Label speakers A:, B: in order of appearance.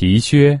A: 皮靴